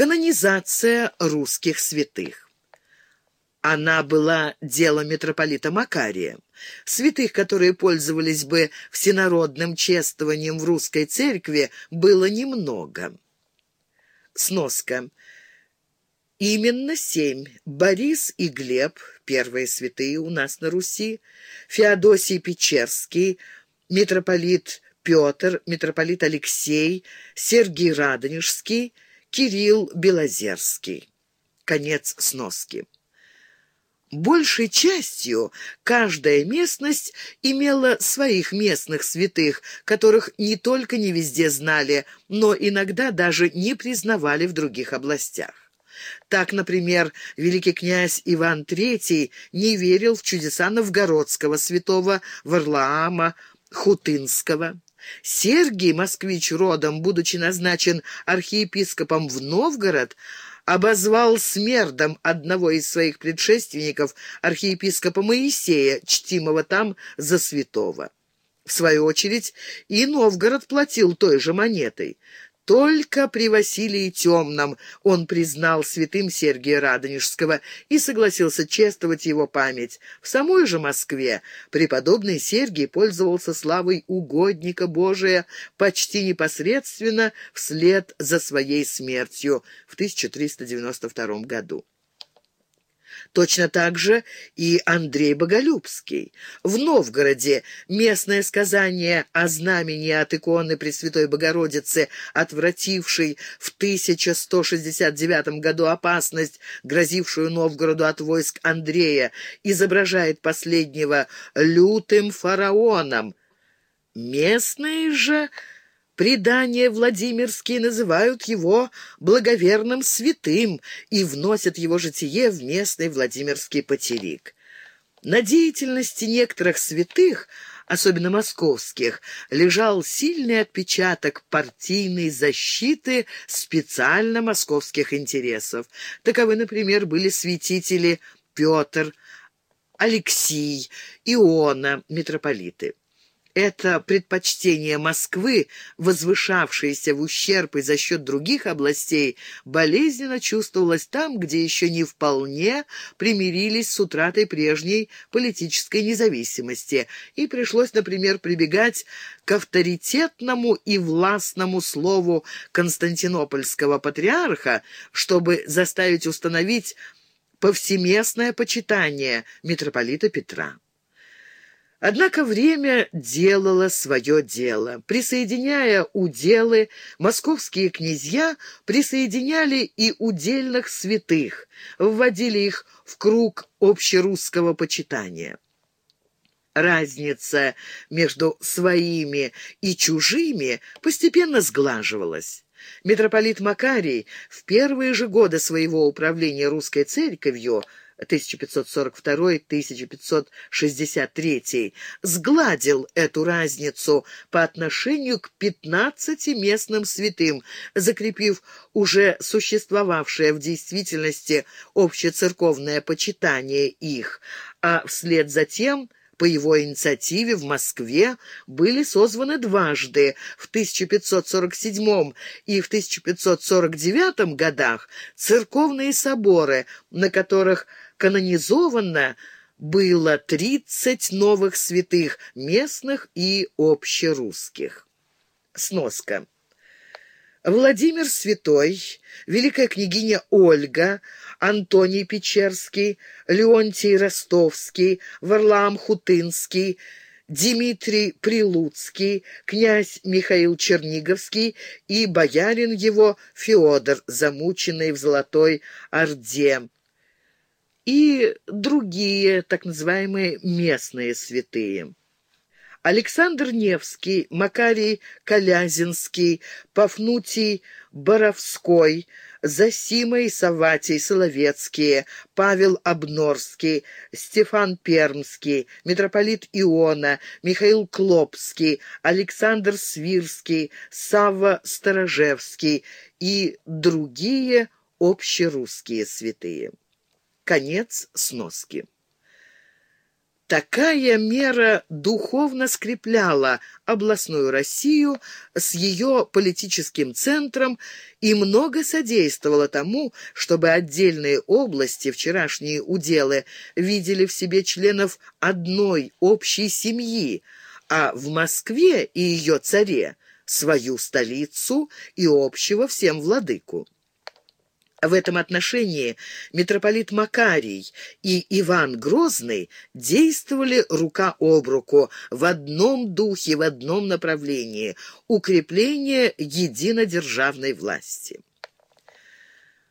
Канонизация русских святых. Она была дело митрополита Макария. Святых, которые пользовались бы всенародным чествованием в русской церкви, было немного. Сноска. Именно семь. Борис и Глеб, первые святые у нас на Руси, Феодосий Печерский, митрополит Петр, митрополит Алексей, Сергий Радонежский, Кирилл Белозерский. Конец сноски. Большей частью каждая местность имела своих местных святых, которых не только не везде знали, но иногда даже не признавали в других областях. Так, например, великий князь Иван III не верил в чудеса новгородского святого Варлаама Хутынского. Сергий, москвич родом, будучи назначен архиепископом в Новгород, обозвал смердом одного из своих предшественников, архиепископа Моисея, чтимого там за святого. В свою очередь и Новгород платил той же монетой. Только при Василии Темном он признал святым Сергия Радонежского и согласился чествовать его память. В самой же Москве преподобный Сергий пользовался славой угодника Божия почти непосредственно вслед за своей смертью в 1392 году. Точно так же и Андрей Боголюбский. В Новгороде местное сказание о знамени от иконы Пресвятой Богородицы, отвратившей в 1169 году опасность, грозившую Новгороду от войск Андрея, изображает последнего лютым фараоном. Местные же Предания Владимирские называют его благоверным святым и вносят его житие в местный Владимирский потерик. На деятельности некоторых святых, особенно московских, лежал сильный отпечаток партийной защиты специально московских интересов. Таковы, например, были святители Петр, Алексий, Иона, митрополиты. Это предпочтение Москвы, возвышавшееся в ущерб и за счет других областей, болезненно чувствовалось там, где еще не вполне примирились с утратой прежней политической независимости, и пришлось, например, прибегать к авторитетному и властному слову константинопольского патриарха, чтобы заставить установить повсеместное почитание митрополита Петра. Однако время делало свое дело. Присоединяя уделы, московские князья присоединяли и удельных святых, вводили их в круг общерусского почитания. Разница между своими и чужими постепенно сглаживалась. Митрополит Макарий в первые же годы своего управления русской церковью – 1542-1563, сгладил эту разницу по отношению к 15 местным святым, закрепив уже существовавшее в действительности общецерковное почитание их, а вслед за тем – по его инициативе в Москве были созваны дважды в 1547 и в 1549 годах церковные соборы, на которых канонизовано было 30 новых святых, местных и общерусских. Сноска. Владимир Святой, великая княгиня Ольга, Антоний Печерский, Леонтий Ростовский, Варлаам Хутынский, Дмитрий Прилуцкий, князь Михаил Черниговский и боярин его Феодор, замученный в Золотой Орде и другие так называемые местные святые. Александр Невский, Макарий Колязинский, Пафнутий Боровской, Засимой Саватий Соловецкие, Павел Обнорский, Стефан Пермский, митрополит Иона, Михаил Клопский, Александр Свирский, Савва Сторожевский и другие общерусские святые. Конец сноски. Такая мера духовно скрепляла областную Россию с ее политическим центром и много содействовала тому, чтобы отдельные области, вчерашние уделы, видели в себе членов одной общей семьи, а в Москве и ее царе свою столицу и общего всем владыку. В этом отношении митрополит Макарий и Иван Грозный действовали рука об руку в одном духе, в одном направлении – укрепление единодержавной власти.